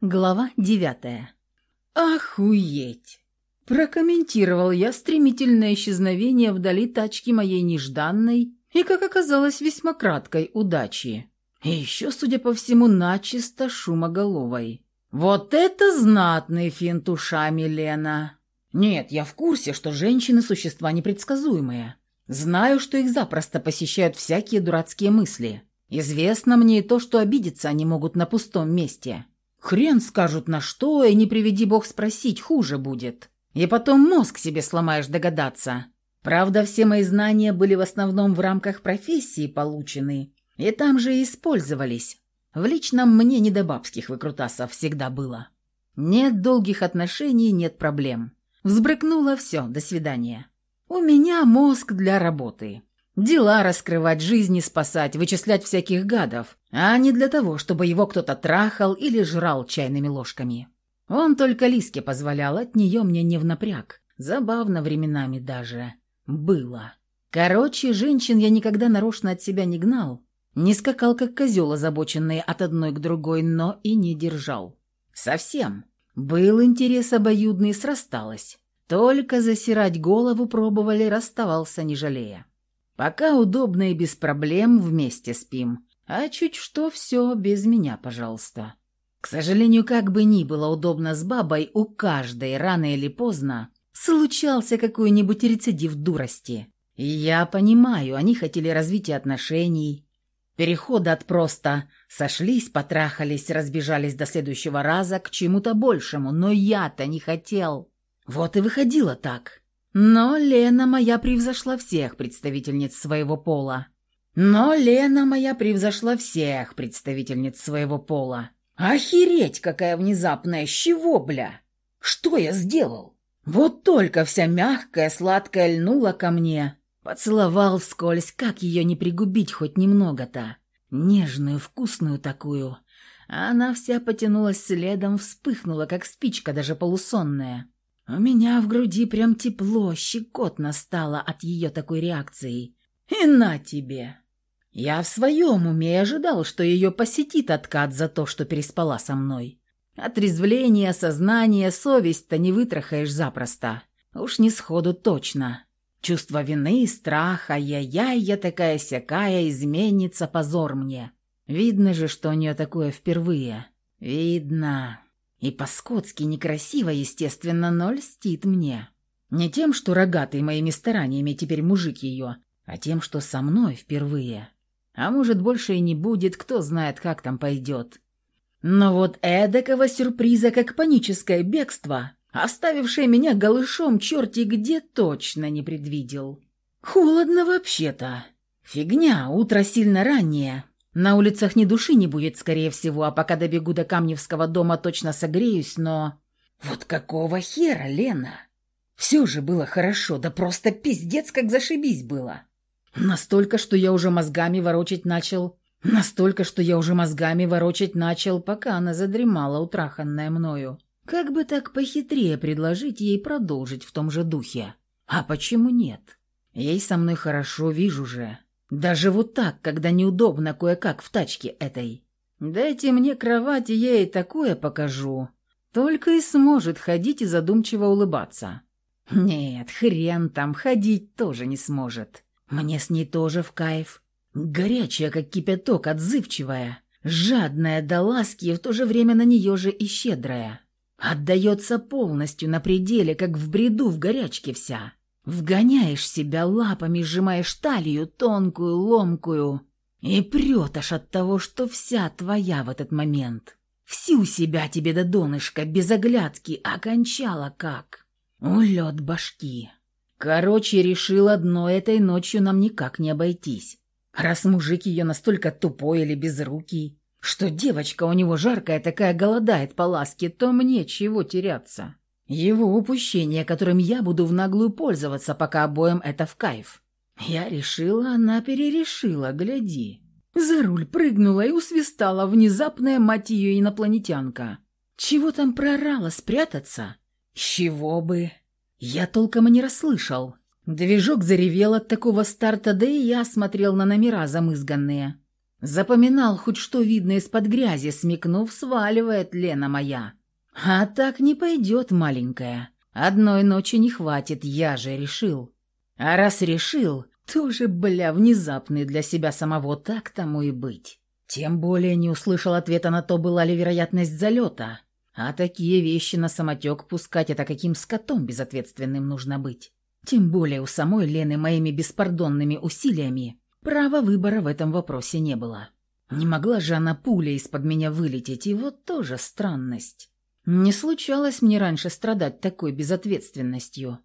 Глава девятая. «Охуеть!» Прокомментировал я стремительное исчезновение вдали тачки моей нежданной и, как оказалось, весьма краткой удачи. И еще, судя по всему, начисто шумоголовой. «Вот это знатный финт ушами, Лена!» «Нет, я в курсе, что женщины – существа непредсказуемые. Знаю, что их запросто посещают всякие дурацкие мысли. Известно мне и то, что обидеться они могут на пустом месте. Хрен скажут на что, и не приведи бог спросить, хуже будет. И потом мозг себе сломаешь догадаться. Правда, все мои знания были в основном в рамках профессии получены, и там же и использовались. В личном мне не до бабских выкрутасов всегда было. Нет долгих отношений, нет проблем. Взбрыкнуло все, до свидания. У меня мозг для работы. Дела раскрывать, жизни спасать, вычислять всяких гадов, а не для того, чтобы его кто-то трахал или жрал чайными ложками. Он только Лиске позволял, от нее мне не в напряг. Забавно временами даже. Было. Короче, женщин я никогда нарочно от себя не гнал. Не скакал, как козел, озабоченный от одной к другой, но и не держал. Совсем. Был интерес обоюдный, срасталось. Только засирать голову пробовали, расставался не жалея. Пока удобно и без проблем вместе спим. А чуть что, все без меня, пожалуйста. К сожалению, как бы ни было удобно с бабой, у каждой, рано или поздно, случался какой-нибудь рецидив дурости. Я понимаю, они хотели развития отношений, перехода от просто сошлись, потрахались, разбежались до следующего раза к чему-то большему, но я-то не хотел. Вот и выходило так. Но Лена моя превзошла всех представительниц своего пола. Но Лена моя превзошла всех представительниц своего пола. Охереть, какая внезапная, с чего, бля? Что я сделал? Вот только вся мягкая, сладкая льнула ко мне. Поцеловал вскользь, как ее не пригубить хоть немного-то. Нежную, вкусную такую. Она вся потянулась следом, вспыхнула, как спичка, даже полусонная. У меня в груди прям тепло, щекотно стало от ее такой реакции. И на тебе! Я в своем уме ожидал, что ее посетит откат за то, что переспала со мной. Отрезвление, сознание, совесть-то не вытрахаешь запросто. Уж не сходу точно. Чувство вины, страха, я-яй, я такая сякая, изменится, позор мне. Видно же, что у нее такое впервые. Видно. И по-скотски некрасиво, естественно, но льстит мне. Не тем, что рогатый моими стараниями теперь мужик ее, а тем, что со мной впервые. А может, больше и не будет, кто знает, как там пойдет. Но вот эдакого сюрприза, как паническое бегство, оставившее меня голышом черти где точно не предвидел. Холодно вообще-то. Фигня, утро сильно раннее. На улицах ни души не будет, скорее всего, а пока добегу до Камневского дома, точно согреюсь, но... Вот какого хера, Лена? Все же было хорошо, да просто пиздец, как зашибись было. Настолько, что я уже мозгами ворочать начал. Настолько, что я уже мозгами ворочать начал, пока она задремала, утраханная мною. Как бы так похитрее предложить ей продолжить в том же духе? А почему нет? Ей со мной хорошо, вижу же. Даже вот так, когда неудобно кое-как в тачке этой. Дайте мне кровать, и я ей такое покажу. Только и сможет ходить и задумчиво улыбаться. Нет, хрен там, ходить тоже не сможет. Мне с ней тоже в кайф. Горячая, как кипяток, отзывчивая. Жадная до ласки и в то же время на нее же и щедрая. Отдается полностью на пределе, как в бреду в горячке вся. Вгоняешь себя лапами, сжимаешь талию тонкую, ломкую, и прет от того, что вся твоя в этот момент. Всю себя тебе до донышка, без оглядки, окончала как. Улет башки. Короче, решил одно, этой ночью нам никак не обойтись. Раз мужик ее настолько тупой или безрукий, что девочка у него жаркая такая голодает по ласке, то мне чего теряться. Его упущение, которым я буду в наглую пользоваться, пока обоим это в кайф. Я решила, она перерешила, гляди. За руль прыгнула и усвистала внезапная мать ее инопланетянка. Чего там прорала спрятаться? Чего бы? Я толком и не расслышал. Движок заревел от такого старта, да и я смотрел на номера замызганные. Запоминал хоть что видно из-под грязи, смекнув, сваливает Лена моя. А так не пойдет, маленькая. Одной ночи не хватит, я же решил. А раз решил, тоже, бля, внезапный для себя самого, так тому и быть. Тем более не услышал ответа на то, была ли вероятность залета. А такие вещи на самотек пускать, это каким скотом безответственным нужно быть. Тем более у самой Лены моими беспардонными усилиями права выбора в этом вопросе не было. Не могла же она пуля из-под меня вылететь, и вот тоже странность. Не случалось мне раньше страдать такой безответственностью.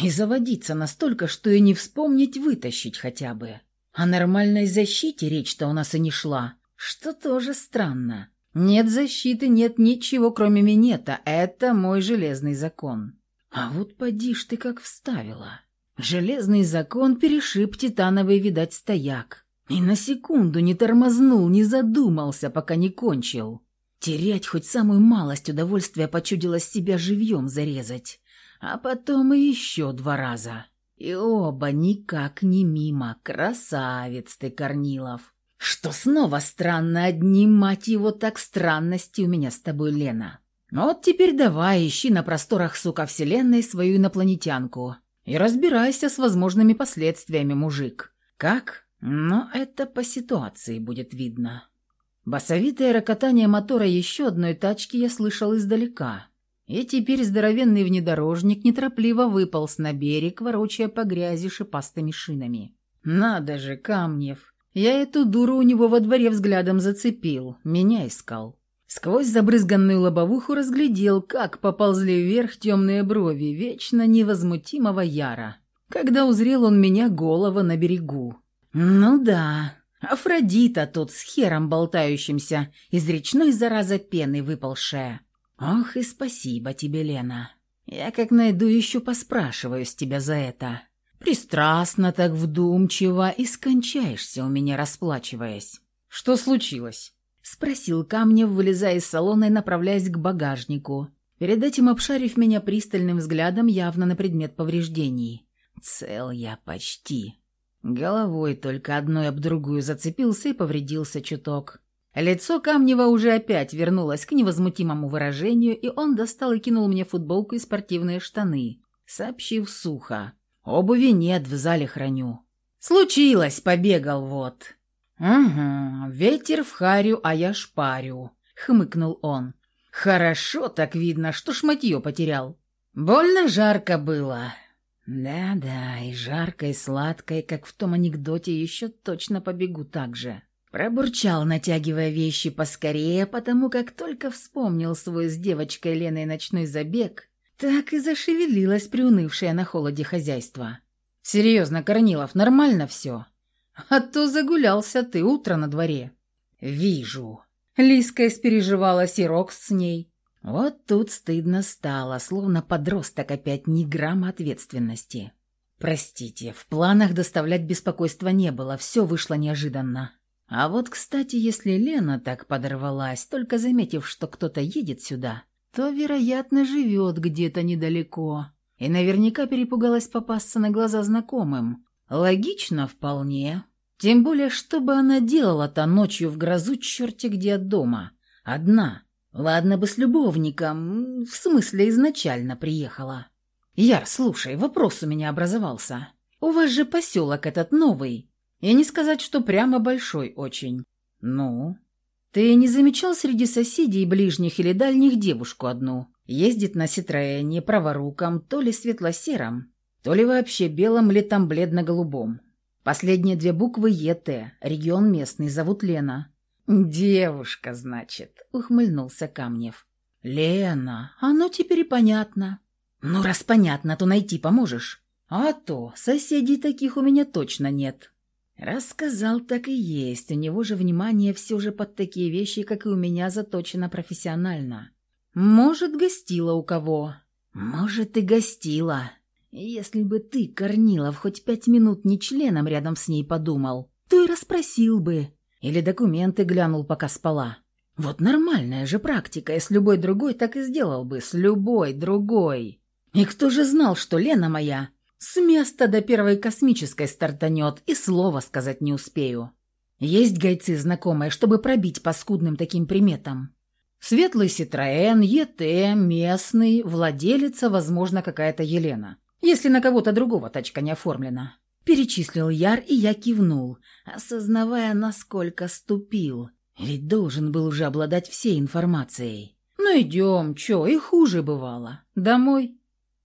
И заводиться настолько, что и не вспомнить вытащить хотя бы. О нормальной защите речь-то у нас и не шла, что тоже странно. Нет защиты, нет ничего, кроме минета. Это мой железный закон. А вот поди ж ты как вставила. Железный закон перешиб титановый, видать, стояк. И на секунду не тормознул, не задумался, пока не кончил. Терять хоть самую малость удовольствия почудилось себя живьем зарезать а потом и еще два раза. И оба никак не мимо. Красавец ты, Корнилов. Что снова странно, одни, мать его, так странности у меня с тобой, Лена. Вот теперь давай, ищи на просторах, сука, вселенной свою инопланетянку. И разбирайся с возможными последствиями, мужик. Как? Но это по ситуации будет видно. Басовитое рокотание мотора еще одной тачки я слышал издалека. И теперь здоровенный внедорожник неторопливо выполз на берег, ворочая по грязи шипастыми шинами. «Надо же, Камнев! Я эту дуру у него во дворе взглядом зацепил, меня искал». Сквозь забрызганную лобовуху разглядел, как поползли вверх темные брови вечно невозмутимого Яра, когда узрел он меня голова на берегу. «Ну да, Афродита тут с хером болтающимся, из речной зараза пены выползшая». «Ох и спасибо тебе, Лена. Я как найду еще поспрашиваю с тебя за это. Пристрастно так вдумчиво и скончаешься у меня, расплачиваясь». «Что случилось?» — спросил Камнев, вылезая из салона и направляясь к багажнику. Перед этим обшарив меня пристальным взглядом явно на предмет повреждений. Цел я почти. Головой только одной об другую зацепился и повредился чуток. Лицо Камнева уже опять вернулось к невозмутимому выражению, и он достал и кинул мне футболку и спортивные штаны, сообщив сухо. «Обуви нет, в зале храню». «Случилось, побегал вот». «Угу, ветер в харю, а я шпарю», — хмыкнул он. «Хорошо так видно, что шматье потерял. Больно жарко было». «Да-да, и жарко, и сладко, и как в том анекдоте еще точно побегу так же». Пробурчал, натягивая вещи поскорее, потому как только вспомнил свой с девочкой Леной ночной забег, так и зашевелилась приунывшая на холоде хозяйство. «Серьезно, Корнилов, нормально все? А то загулялся ты утро на дворе». «Вижу». Лиска испереживалась и Рокс с ней. Вот тут стыдно стало, словно подросток опять ни грамма ответственности. «Простите, в планах доставлять беспокойства не было, все вышло неожиданно». А вот, кстати, если Лена так подорвалась, только заметив, что кто-то едет сюда, то, вероятно, живет где-то недалеко. И наверняка перепугалась попасться на глаза знакомым. Логично вполне. Тем более, что бы она делала-то ночью в грозу черти где от дома? Одна. Ладно бы с любовником, в смысле изначально приехала. Яр, слушай, вопрос у меня образовался. У вас же поселок этот новый, и не сказать, что прямо большой очень. Ну? Ты не замечал среди соседей ближних или дальних девушку одну? Ездит на Ситроэне, праворуком, то ли светло-сером, то ли вообще белом там бледно-голубом. Последние две буквы ЕТ, регион местный, зовут Лена. «Девушка, значит», — ухмыльнулся Камнев. «Лена, оно теперь и понятно». «Ну, раз понятно, то найти поможешь?» «А то, соседей таких у меня точно нет». Рассказал, так и есть. У него же внимание все же под такие вещи, как и у меня, заточено профессионально. Может, гостила у кого. Может, и гостила. Если бы ты, Корнилов, хоть пять минут не членом рядом с ней подумал, то и расспросил бы. Или документы глянул, пока спала. Вот нормальная же практика, и с любой другой так и сделал бы, с любой другой. И кто же знал, что Лена моя с места до первой космической стартанет, и слова сказать не успею. Есть гайцы знакомые, чтобы пробить по скудным таким приметам. Светлый Ситроэн, ЕТ, местный, владелица, возможно, какая-то Елена. Если на кого-то другого тачка не оформлена. Перечислил Яр, и я кивнул, осознавая, насколько ступил. Ведь должен был уже обладать всей информацией. Ну идем, чё, и хуже бывало. Домой?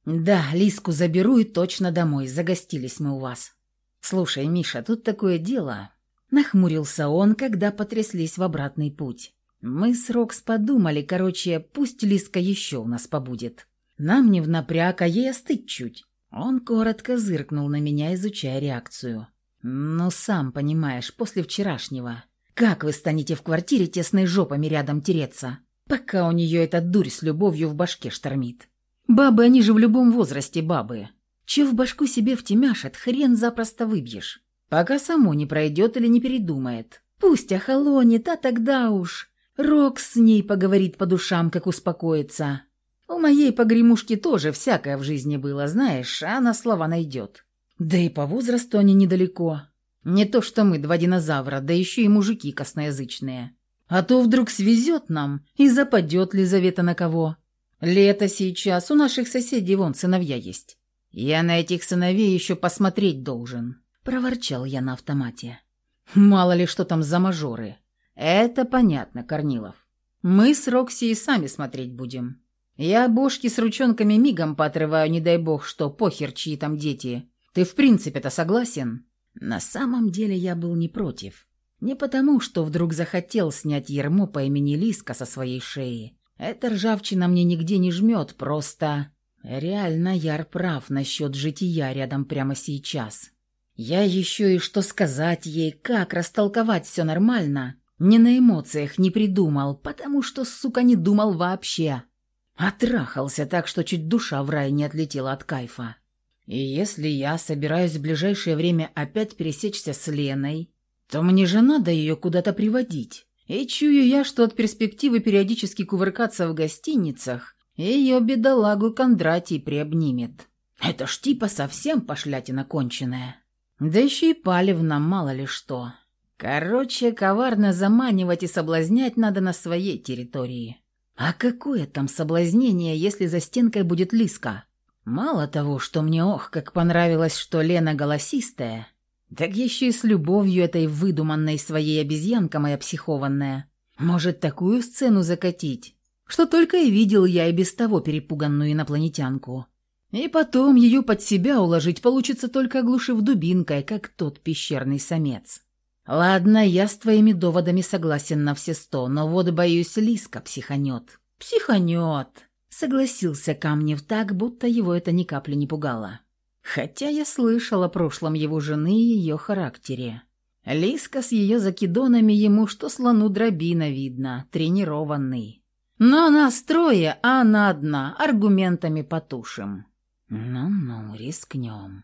Да, Лиску заберу и точно домой, загостились мы у вас. Слушай, Миша, тут такое дело. Нахмурился он, когда потряслись в обратный путь. Мы с Рокс подумали, короче, пусть Лиска еще у нас побудет. Нам не в напряг, а ей остыть чуть. Он коротко зыркнул на меня, изучая реакцию. «Ну, сам понимаешь, после вчерашнего. Как вы станете в квартире тесной жопами рядом тереться, пока у нее эта дурь с любовью в башке штормит? Бабы, они же в любом возрасте бабы. Че в башку себе втемяшат, хрен запросто выбьешь. Пока само не пройдет или не передумает. Пусть охолонет, а тогда уж... Рокс с ней поговорит по душам, как успокоится. У моей погремушки тоже всякое в жизни было, знаешь, она слова найдет. Да и по возрасту они недалеко. Не то что мы, два динозавра, да еще и мужики косноязычные. А то вдруг свезет нам и западет Лизавета на кого. Лето сейчас, у наших соседей вон сыновья есть. Я на этих сыновей еще посмотреть должен. Проворчал я на автомате. Мало ли что там за мажоры. Это понятно, Корнилов. Мы с Рокси и сами смотреть будем. Я бошки с ручонками мигом поотрываю, не дай бог, что похер, чьи там дети. Ты в принципе-то согласен? На самом деле я был не против. Не потому, что вдруг захотел снять ермо по имени Лиска со своей шеи. Эта ржавчина мне нигде не жмет, просто... Реально Яр прав насчет жития рядом прямо сейчас. Я еще и что сказать ей, как растолковать все нормально. Не на эмоциях не придумал, потому что, сука, не думал вообще. Отрахался так, что чуть душа в рай не отлетела от кайфа. И если я собираюсь в ближайшее время опять пересечься с Леной, то мне же надо ее куда-то приводить. И чую я, что от перспективы периодически кувыркаться в гостиницах ее бедолагу Кондратий приобнимет. Это ж типа совсем пошлятина конченая. Да еще и палевно, мало ли что. Короче, коварно заманивать и соблазнять надо на своей территории. А какое там соблазнение, если за стенкой будет Лиска? Мало того, что мне ох, как понравилось, что Лена голосистая, так еще и с любовью этой выдуманной своей обезьянка моя психованная. Может, такую сцену закатить, что только и видел я и без того перепуганную инопланетянку. И потом ее под себя уложить получится только оглушив дубинкой, как тот пещерный самец. «Ладно, я с твоими доводами согласен на все сто, но вот, боюсь, Лиска психанет». «Психанет», — согласился Камнев так, будто его это ни капли не пугало. Хотя я слышал о прошлом его жены и ее характере. Лиска с ее закидонами ему, что слону дробина видно, тренированный. Но нас трое, а она одна, аргументами потушим. Ну-ну, рискнем.